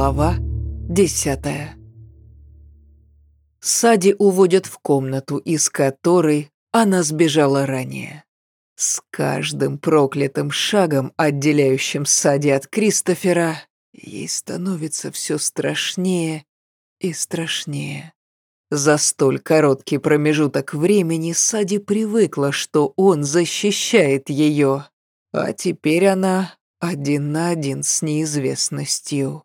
Глава десятая Сади уводят в комнату, из которой она сбежала ранее. С каждым проклятым шагом, отделяющим Сади от Кристофера, ей становится все страшнее и страшнее. За столь короткий промежуток времени Сади привыкла, что он защищает ее, а теперь она один на один с неизвестностью.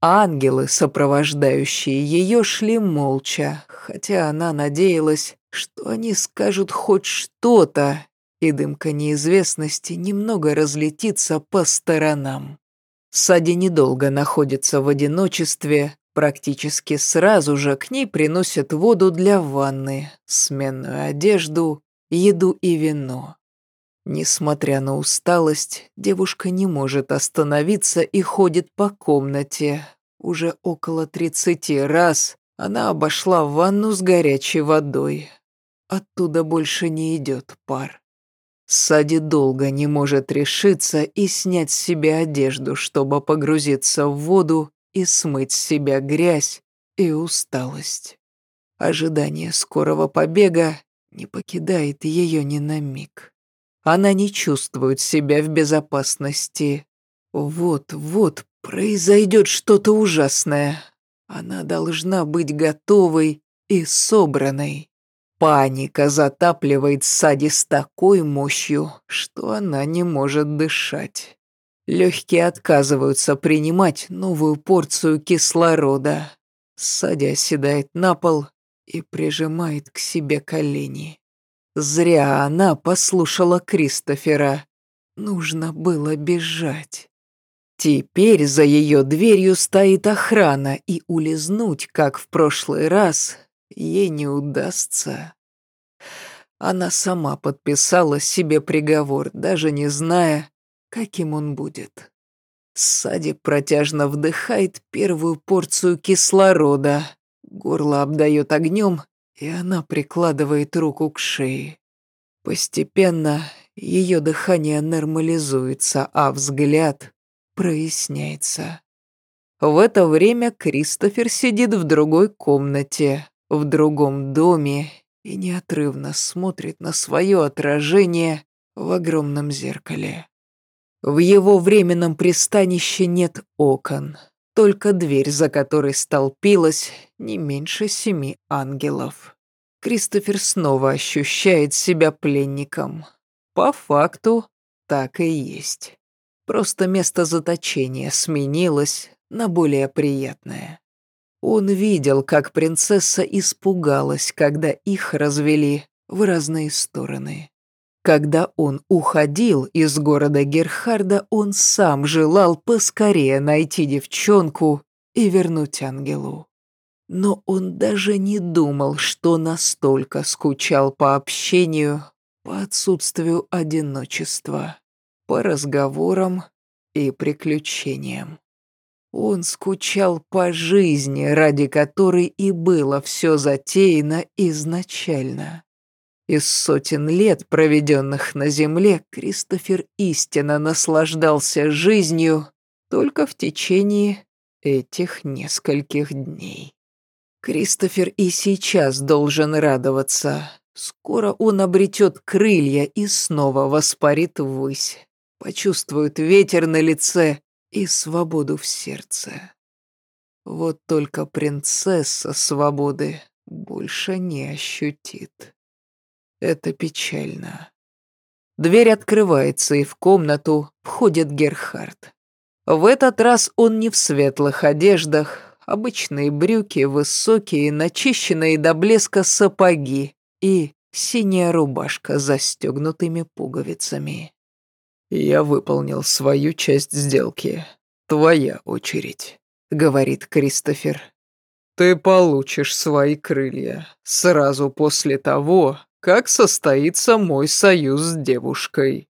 Ангелы, сопровождающие ее, шли молча, хотя она надеялась, что они скажут хоть что-то, и дымка неизвестности немного разлетится по сторонам. Сади недолго находится в одиночестве, практически сразу же к ней приносят воду для ванны, сменную одежду, еду и вино. Несмотря на усталость, девушка не может остановиться и ходит по комнате. Уже около тридцати раз она обошла ванну с горячей водой. Оттуда больше не идет пар. Сади долго не может решиться и снять с себя одежду, чтобы погрузиться в воду и смыть с себя грязь и усталость. Ожидание скорого побега не покидает ее ни на миг. Она не чувствует себя в безопасности. Вот-вот произойдет что-то ужасное. Она должна быть готовой и собранной. Паника затапливает Сади с такой мощью, что она не может дышать. Легкие отказываются принимать новую порцию кислорода. Сади оседает на пол и прижимает к себе колени. Зря она послушала Кристофера. Нужно было бежать. Теперь за ее дверью стоит охрана, и улизнуть, как в прошлый раз, ей не удастся. Она сама подписала себе приговор, даже не зная, каким он будет. Сади протяжно вдыхает первую порцию кислорода, горло обдает огнем, и она прикладывает руку к шее. Постепенно ее дыхание нормализуется, а взгляд проясняется. В это время Кристофер сидит в другой комнате, в другом доме и неотрывно смотрит на свое отражение в огромном зеркале. В его временном пристанище нет окон, только дверь, за которой столпилось не меньше семи ангелов. Кристофер снова ощущает себя пленником. По факту, так и есть. Просто место заточения сменилось на более приятное. Он видел, как принцесса испугалась, когда их развели в разные стороны. Когда он уходил из города Герхарда, он сам желал поскорее найти девчонку и вернуть ангелу. Но он даже не думал, что настолько скучал по общению, по отсутствию одиночества, по разговорам и приключениям. Он скучал по жизни, ради которой и было все затеяно изначально. Из сотен лет, проведенных на земле, Кристофер истинно наслаждался жизнью только в течение этих нескольких дней. Кристофер и сейчас должен радоваться. Скоро он обретет крылья и снова воспарит ввысь, почувствует ветер на лице и свободу в сердце. Вот только принцесса свободы больше не ощутит. Это печально. Дверь открывается, и в комнату входит Герхард. В этот раз он не в светлых одеждах, обычные брюки, высокие, начищенные до блеска сапоги и синяя рубашка с застегнутыми пуговицами. «Я выполнил свою часть сделки. Твоя очередь», — говорит Кристофер. «Ты получишь свои крылья сразу после того, как состоится мой союз с девушкой.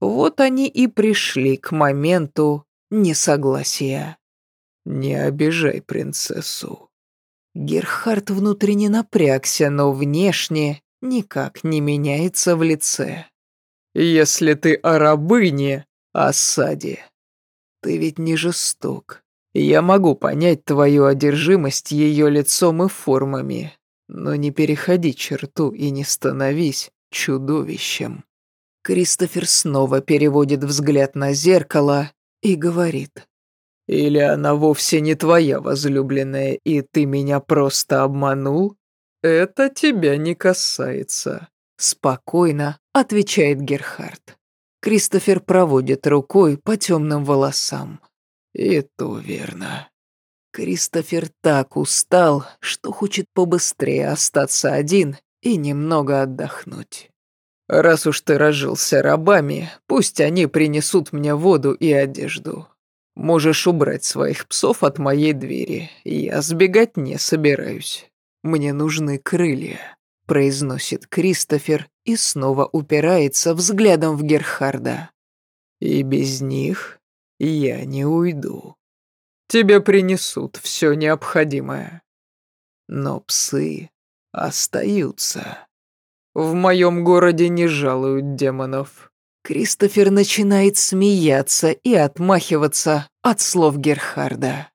Вот они и пришли к моменту несогласия. Не обижай принцессу. Герхард внутренне напрягся, но внешне никак не меняется в лице. Если ты о рабыне, о саде, ты ведь не жесток, Я могу понять твою одержимость ее лицом и формами, но не переходи черту и не становись чудовищем. Кристофер снова переводит взгляд на зеркало и говорит. «Или она вовсе не твоя возлюбленная, и ты меня просто обманул? Это тебя не касается», — спокойно отвечает Герхард. Кристофер проводит рукой по темным волосам. «И то верно». Кристофер так устал, что хочет побыстрее остаться один и немного отдохнуть. Раз уж ты разжился рабами, пусть они принесут мне воду и одежду. Можешь убрать своих псов от моей двери, я сбегать не собираюсь. Мне нужны крылья», — произносит Кристофер и снова упирается взглядом в Герхарда. «И без них я не уйду. Тебе принесут все необходимое. Но псы остаются». В моем городе не жалуют демонов. Кристофер начинает смеяться и отмахиваться от слов Герхарда.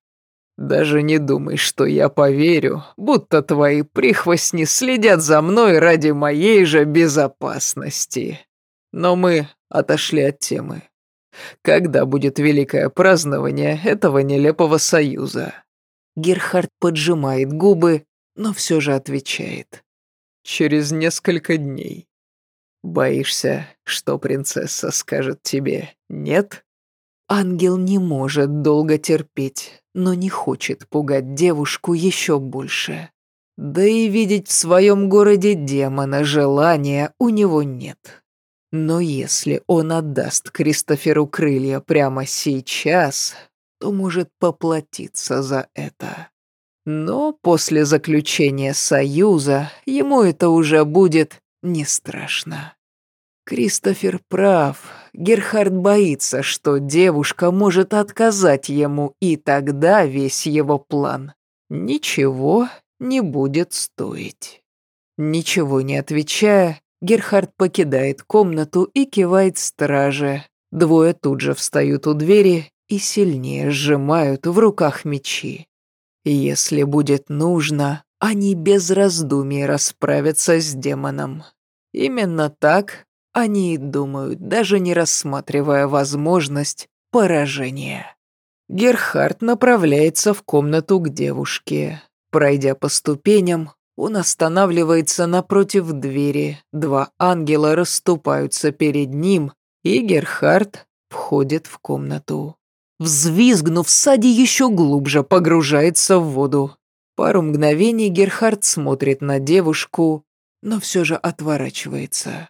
«Даже не думай, что я поверю, будто твои прихвостни следят за мной ради моей же безопасности. Но мы отошли от темы. Когда будет великое празднование этого нелепого союза?» Герхард поджимает губы, но все же отвечает через несколько дней. Боишься, что принцесса скажет тебе «нет»?» Ангел не может долго терпеть, но не хочет пугать девушку еще больше. Да и видеть в своем городе демона желания у него нет. Но если он отдаст Кристоферу крылья прямо сейчас, то может поплатиться за это. Но после заключения союза ему это уже будет не страшно. Кристофер прав. Герхард боится, что девушка может отказать ему, и тогда весь его план ничего не будет стоить. Ничего не отвечая, Герхард покидает комнату и кивает страже. Двое тут же встают у двери и сильнее сжимают в руках мечи. Если будет нужно, они без раздумий расправятся с демоном. Именно так они думают, даже не рассматривая возможность поражения. Герхард направляется в комнату к девушке. Пройдя по ступеням, он останавливается напротив двери, два ангела расступаются перед ним, и Герхард входит в комнату. Взвизгнув, Сади еще глубже погружается в воду. Пару мгновений Герхард смотрит на девушку, но все же отворачивается.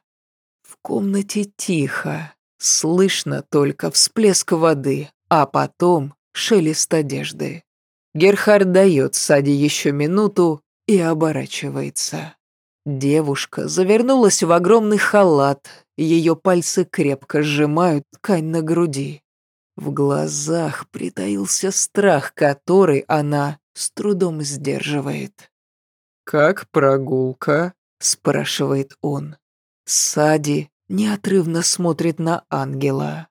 В комнате тихо, слышно только всплеск воды, а потом шелест одежды. Герхард дает Сади еще минуту и оборачивается. Девушка завернулась в огромный халат, ее пальцы крепко сжимают ткань на груди. В глазах притаился страх, который она с трудом сдерживает. «Как прогулка?» – спрашивает он. Сади неотрывно смотрит на ангела.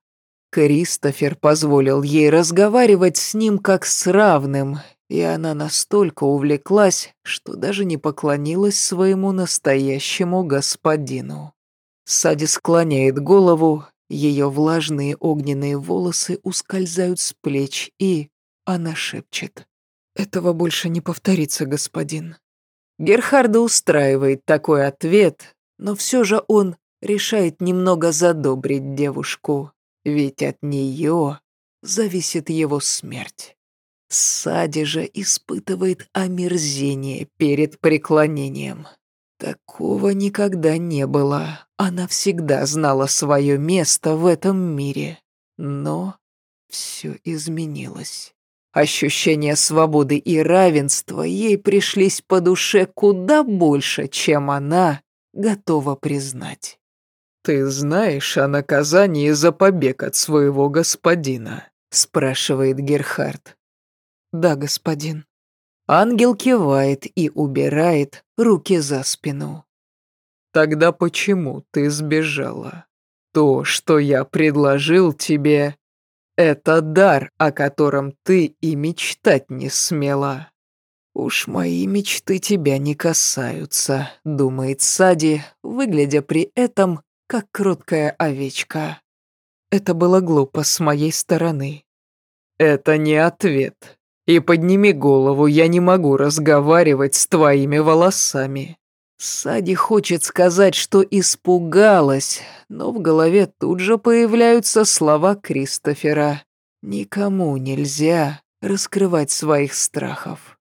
Кристофер позволил ей разговаривать с ним как с равным, и она настолько увлеклась, что даже не поклонилась своему настоящему господину. Сади склоняет голову ее влажные огненные волосы ускользают с плеч, и она шепчет. «Этого больше не повторится, господин». Герхарда устраивает такой ответ, но все же он решает немного задобрить девушку, ведь от нее зависит его смерть. Сади же испытывает омерзение перед преклонением. Такого никогда не было. Она всегда знала свое место в этом мире. Но все изменилось. Ощущения свободы и равенства ей пришлись по душе куда больше, чем она готова признать. «Ты знаешь о наказании за побег от своего господина?» – спрашивает Герхард. «Да, господин». Ангел кивает и убирает руки за спину. «Тогда почему ты сбежала? То, что я предложил тебе, Это дар, о котором ты и мечтать не смела. «Уж мои мечты тебя не касаются», — думает Сади, выглядя при этом как кроткая овечка. Это было глупо с моей стороны. «Это не ответ. И подними голову, я не могу разговаривать с твоими волосами». Сади хочет сказать, что испугалась, но в голове тут же появляются слова Кристофера. «Никому нельзя раскрывать своих страхов».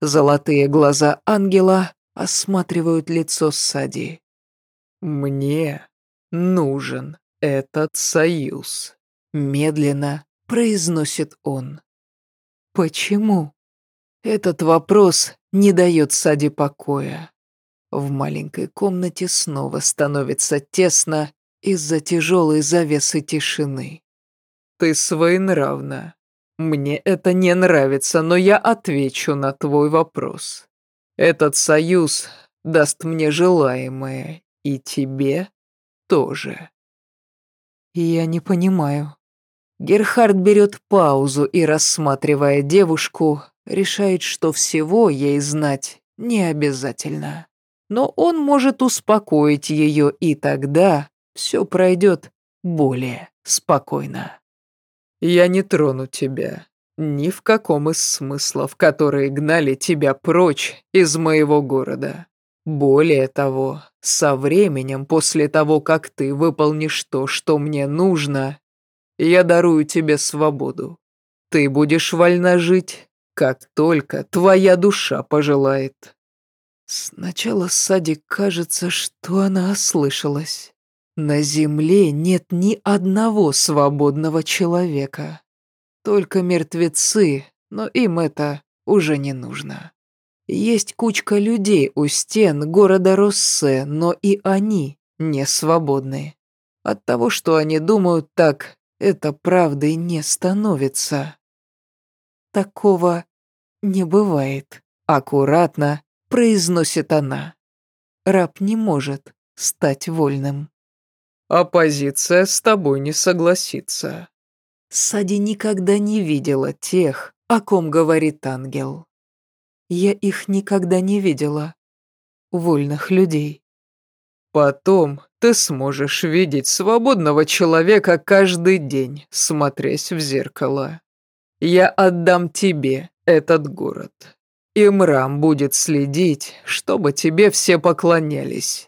Золотые глаза ангела осматривают лицо Сади. «Мне нужен этот союз», — медленно произносит он. «Почему?» Этот вопрос не дает Сади покоя. В маленькой комнате снова становится тесно из-за тяжелой завесы тишины. «Ты своенравна», мне это не нравится, но я отвечу на твой вопрос. Этот союз даст мне желаемое, и тебе тоже. Я не понимаю. Герхард берет паузу и, рассматривая девушку, решает, что всего ей знать не обязательно. Но он может успокоить ее, и тогда все пройдет более спокойно. Я не трону тебя. Ни в каком из смыслов, которые гнали тебя прочь из моего города. Более того, со временем, после того, как ты выполнишь то, что мне нужно, я дарую тебе свободу. Ты будешь вольна жить, как только твоя душа пожелает. Сначала Сади кажется, что она ослышалась. На земле нет ни одного свободного человека. Только мертвецы, но им это уже не нужно. Есть кучка людей у стен города Россе, но и они не свободны. От того, что они думают так, это правдой не становится. Такого не бывает, аккуратно произносит она. Раб не может стать вольным. Оппозиция с тобой не согласится. Сади никогда не видела тех, о ком говорит ангел. Я их никогда не видела. Вольных людей. Потом ты сможешь видеть свободного человека каждый день, смотрясь в зеркало. Я отдам тебе этот город. И Мрам будет следить, чтобы тебе все поклонялись.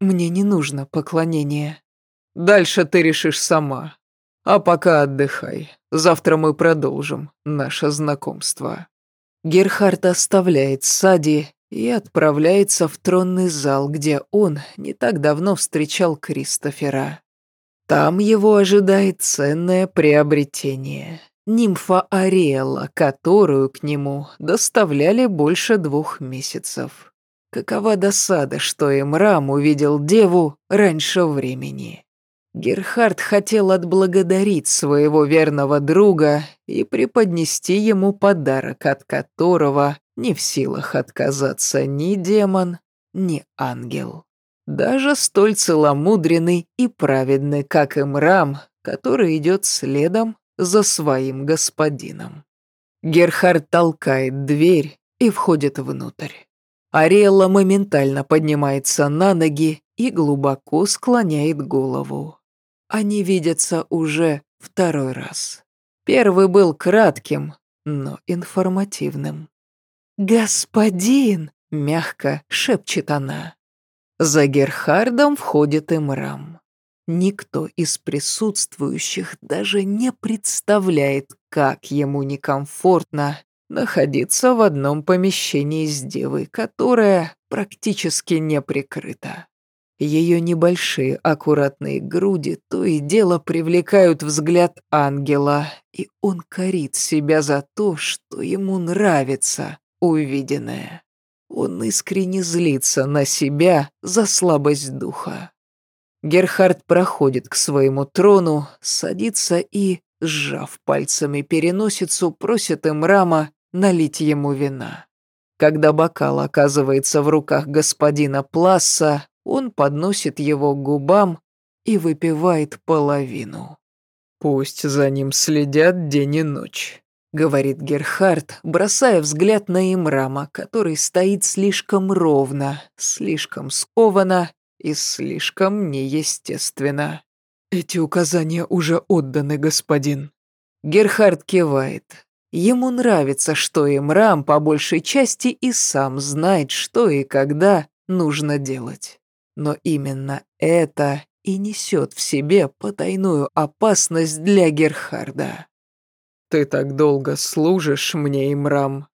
Мне не нужно поклонение. Дальше ты решишь сама. А пока отдыхай. Завтра мы продолжим наше знакомство. Герхард оставляет Сади и отправляется в тронный зал, где он не так давно встречал Кристофера. Там его ожидает ценное приобретение. Нимфа Ариэла, которую к нему доставляли больше двух месяцев. Какова досада, что Эмрам увидел деву раньше времени. Герхард хотел отблагодарить своего верного друга и преподнести ему подарок, от которого не в силах отказаться ни демон, ни ангел. Даже столь целомудренный и праведный, как Эмрам, который идет следом за своим господином. Герхард толкает дверь и входит внутрь. Ариэлла моментально поднимается на ноги и глубоко склоняет голову. Они видятся уже второй раз. Первый был кратким, но информативным. «Господин!» — мягко шепчет она. За Герхардом входит Имрам. Никто из присутствующих даже не представляет, как ему некомфортно находиться в одном помещении с девой, которая практически не прикрыта. Ее небольшие аккуратные груди то и дело привлекают взгляд ангела, и он корит себя за то, что ему нравится увиденное. Он искренне злится на себя за слабость духа. Герхард проходит к своему трону, садится и, сжав пальцами переносицу, просит Эмрама налить ему вина. Когда бокал оказывается в руках господина Пласса, он подносит его к губам и выпивает половину. Пусть за ним следят день и ночь. — говорит Герхард, бросая взгляд на Имрама, который стоит слишком ровно, слишком скованно и слишком неестественно. «Эти указания уже отданы, господин». Герхард кивает. Ему нравится, что Имрам по большей части и сам знает, что и когда нужно делать. Но именно это и несет в себе потайную опасность для Герхарда. Ты так долго служишь мне, Имрам.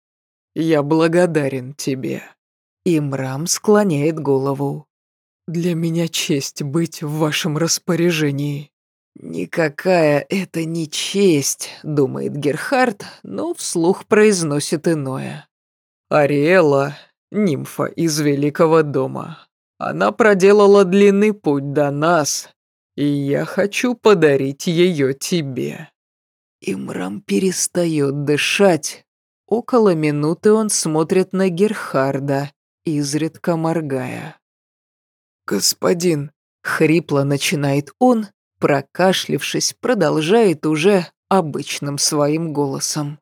Я благодарен тебе». Имрам склоняет голову. «Для меня честь быть в вашем распоряжении». «Никакая это не честь», — думает Герхард, но вслух произносит иное. «Ариэла — нимфа из Великого дома. Она проделала длинный путь до нас, и я хочу подарить ее тебе». Имрам перестает дышать. Около минуты он смотрит на Герхарда, изредка моргая. «Господин», — хрипло начинает он, прокашлившись, продолжает уже обычным своим голосом.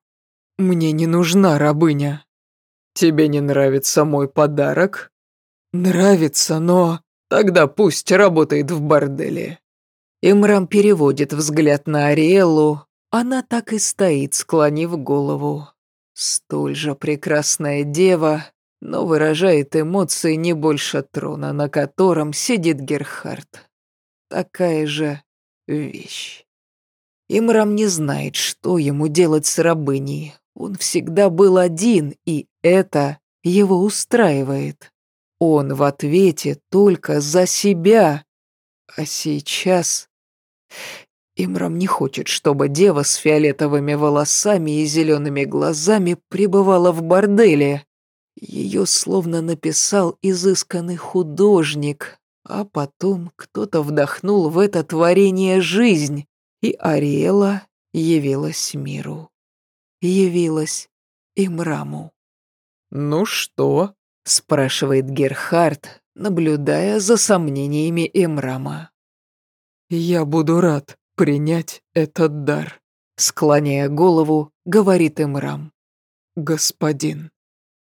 «Мне не нужна рабыня. Тебе не нравится мой подарок?» «Нравится, но...» «Тогда пусть работает в борделе». Имрам переводит взгляд на Ариэлу, она так и стоит, склонив голову. Столь же прекрасная дева, но выражает эмоции не больше трона, на котором сидит Герхард. Такая же вещь. Имрам не знает, что ему делать с рабыней. Он всегда был один, и это его устраивает. Он в ответе только за себя. А сейчас... Имрам не хочет, чтобы дева с фиолетовыми волосами и зелеными глазами пребывала в борделе. Ее словно написал изысканный художник, а потом кто-то вдохнул в это творение жизнь, и Ариэла явилась миру. Явилась Имраму. «Ну что?» — спрашивает Герхард, наблюдая за сомнениями Имрама. «Я буду рад», принять этот дар», — склоняя голову, говорит Имрам. «Господин».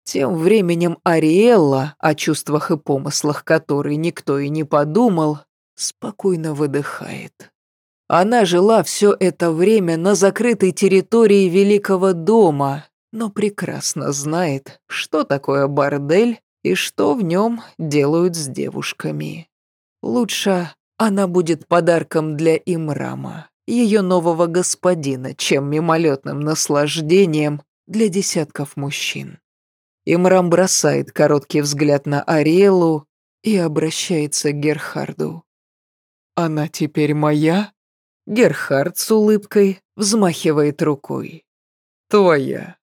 Тем временем Ариэлла, о чувствах и помыслах которой никто и не подумал, спокойно выдыхает. Она жила все это время на закрытой территории Великого дома, но прекрасно знает, что такое бордель и что в нем делают с девушками. Лучше она будет подарком для Имрама, ее нового господина, чем мимолетным наслаждением для десятков мужчин. Имрам бросает короткий взгляд на Ариэлу и обращается к Герхарду. «Она теперь моя?» Герхард с улыбкой взмахивает рукой. «Твоя.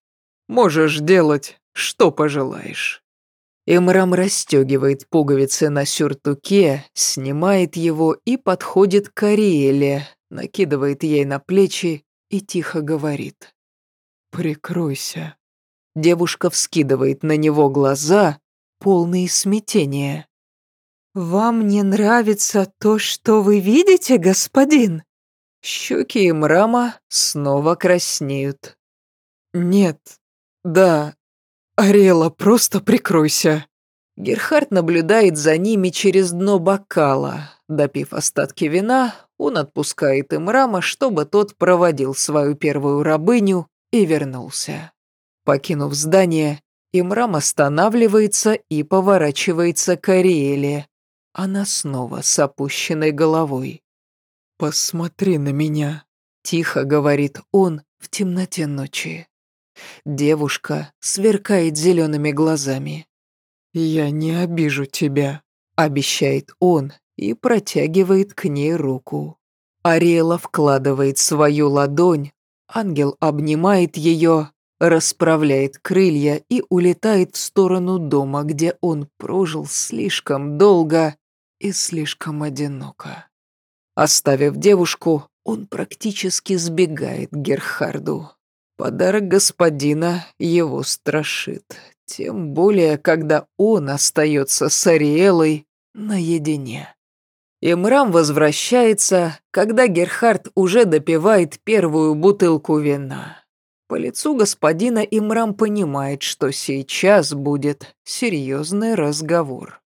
Можешь делать, что пожелаешь». Эмрам расстегивает пуговицы на сюртуке, снимает его и подходит к Ариэле, накидывает ей на плечи и тихо говорит. «Прикройся». Девушка вскидывает на него глаза, полные смятения. «Вам не нравится то, что вы видите, господин?» Щеки Имрама снова краснеют. «Нет, да, «Ариэла, просто прикройся!» Герхард наблюдает за ними через дно бокала. Допив остатки вина, он отпускает им рама, чтобы тот проводил свою первую рабыню и вернулся. Покинув здание, Имрам останавливается и поворачивается к Ариэле. Она снова с опущенной головой. «Посмотри на меня», — тихо говорит он в темноте ночи. Девушка сверкает зелеными глазами. «Я не обижу тебя», — обещает он и протягивает к ней руку. Ариэла вкладывает свою ладонь, ангел обнимает ее, расправляет крылья и улетает в сторону дома, где он прожил слишком долго и слишком одиноко. Оставив девушку, он практически сбегает к Герхарду. Подарок господина его страшит, тем более, когда он остается с Ариэлой наедине. Имрам возвращается, когда Герхард уже допивает первую бутылку вина. По лицу господина Имрам понимает, что сейчас будет серьезный разговор.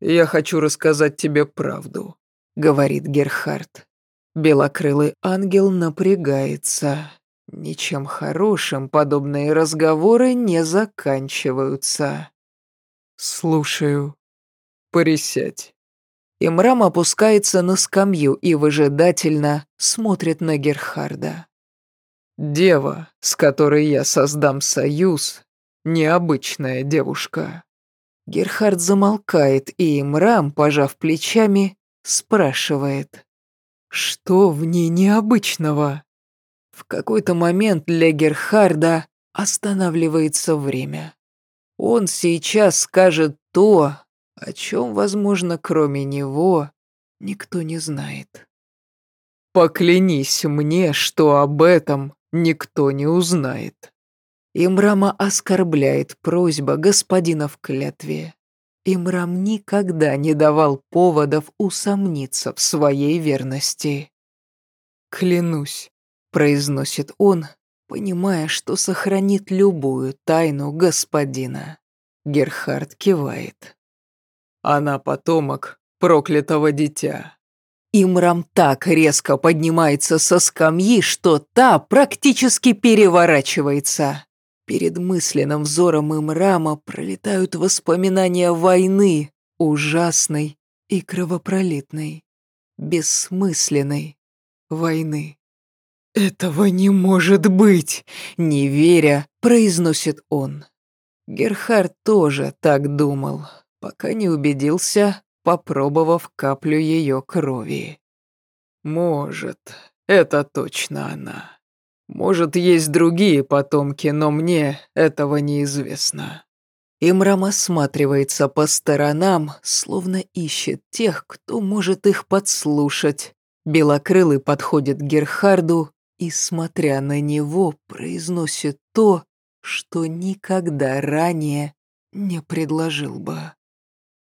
«Я хочу рассказать тебе правду», — говорит Герхард. Белокрылый ангел напрягается. Ничем хорошим подобные разговоры не заканчиваются. «Слушаю. Присядь». Имрам опускается на скамью и выжидательно смотрит на Герхарда. «Дева, с которой я создам союз, необычная девушка». Герхард замолкает, и Имрам, пожав плечами, спрашивает. «Что в ней необычного?» В какой-то момент для Герхарда останавливается время. Он сейчас скажет то, о чем, возможно, кроме него, никто не знает. «Поклянись мне, что об этом никто не узнает». Имрама оскорбляет просьба господина в клятве. Имрам никогда не давал поводов усомниться в своей верности. «Клянусь», — произносит он, понимая, что сохранит любую тайну господина. Герхард кивает. Она потомок проклятого дитя. Имрам так резко поднимается со скамьи, что та практически переворачивается. Перед мысленным взором Имрама пролетают воспоминания войны, ужасной и кровопролитной, бессмысленной войны. «Этого не может быть!» — не веря, произносит он. Герхард тоже так думал пока не убедился, попробовав каплю ее крови. Может, это точно она. Может, есть другие потомки, но мне этого неизвестно. Имрам осматривается по сторонам, словно ищет тех, кто может их подслушать. Белокрылый подходит к Герхарду и, смотря на него, произносит то, что никогда ранее не предложил бы.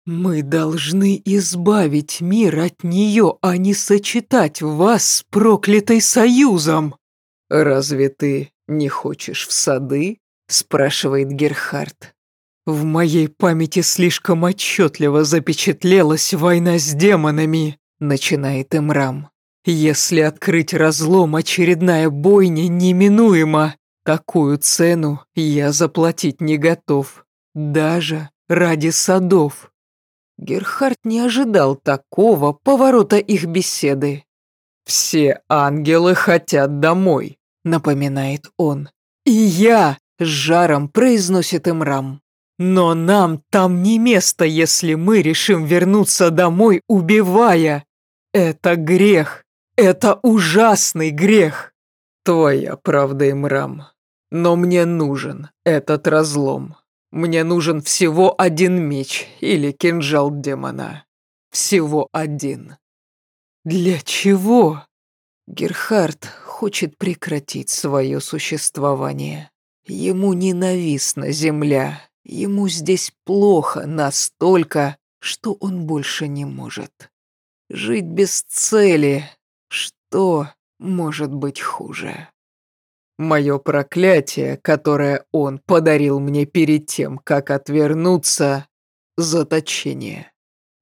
«Мы должны избавить мир от нее, а не сочетать вас с проклятой союзом!» «Разве ты не хочешь в сады?» – спрашивает Герхард. «В моей памяти слишком отчетливо запечатлелась война с демонами», – начинает Имрам. «Если открыть разлом, очередная бойня неминуема. Такую цену я заплатить не готов. Даже ради садов». Герхард не ожидал такого поворота их беседы. «Все ангелы хотят домой», — напоминает он. «И я!» — с жаром произносит Имрам. «Но нам там не место, если мы решим вернуться домой, убивая. Это грех. Это ужасный грех». «Твоя правда, Имрам. Но мне нужен этот разлом. Мне нужен всего один меч или кинжал демона. Всего один. Для чего? Герхард хочет прекратить свое существование. Ему ненавистна земля. Ему здесь плохо настолько, что он больше не может. Жить без цели. Что может быть хуже? Мое проклятие, которое он подарил мне перед тем, как отвернуться, заточение.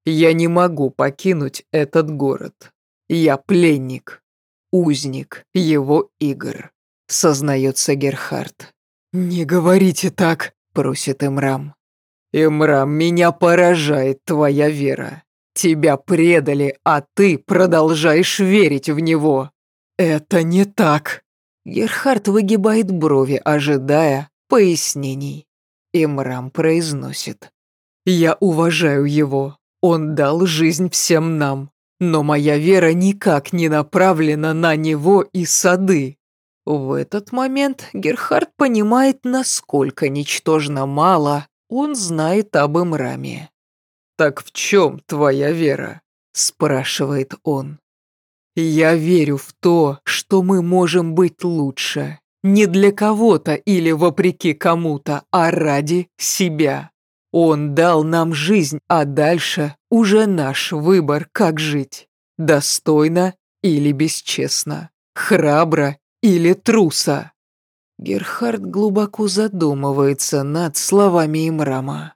Я не могу покинуть этот город. Я пленник, узник его игр, сознается Герхард. «Не говорите так», — просит Имрам. «Имрам, меня поражает твоя вера. Тебя предали, а ты продолжаешь верить в него». «Это не так», Герхард выгибает брови, ожидая пояснений. Имрам произносит. «Я уважаю его. Он дал жизнь всем нам. Но моя вера никак не направлена на него и сады». В этот момент Герхард понимает, насколько ничтожно мало он знает об Имраме. «Так в чем твоя вера?» – спрашивает он. Я верю в то, что мы можем быть лучше. Не для кого-то или вопреки кому-то, а ради себя. Он дал нам жизнь, а дальше уже наш выбор, как жить. Достойно или бесчестно, храбро или труса. Герхард глубоко задумывается над словами Имрама.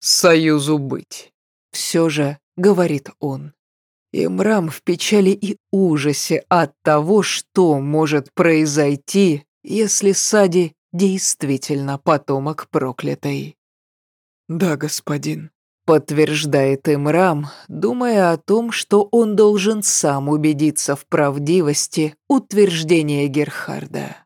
«Союзу быть», — все же говорит он. Имрам в печали и ужасе от того, что может произойти, если Сади действительно потомок проклятой. «Да, господин», — подтверждает Имрам, думая о том, что он должен сам убедиться в правдивости утверждения Герхарда.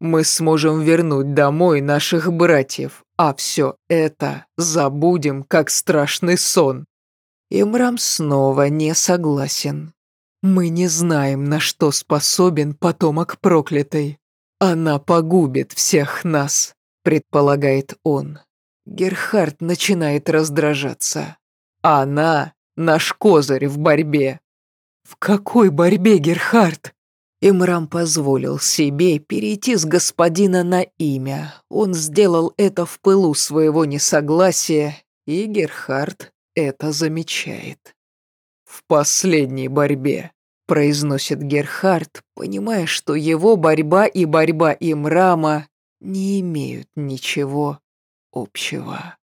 «Мы сможем вернуть домой наших братьев, а все это забудем, как страшный сон». Имрам снова не согласен. «Мы не знаем, на что способен потомок проклятой. Она погубит всех нас», — предполагает он. Герхард начинает раздражаться. Она — наш козырь в борьбе. В какой борьбе, Герхард? Имрам позволил себе перейти с господина на имя. Он сделал это в пылу своего несогласия, и Герхард это замечает. «В последней борьбе», — произносит Герхард, понимая, что его борьба и борьба Имрама не имеют ничего общего.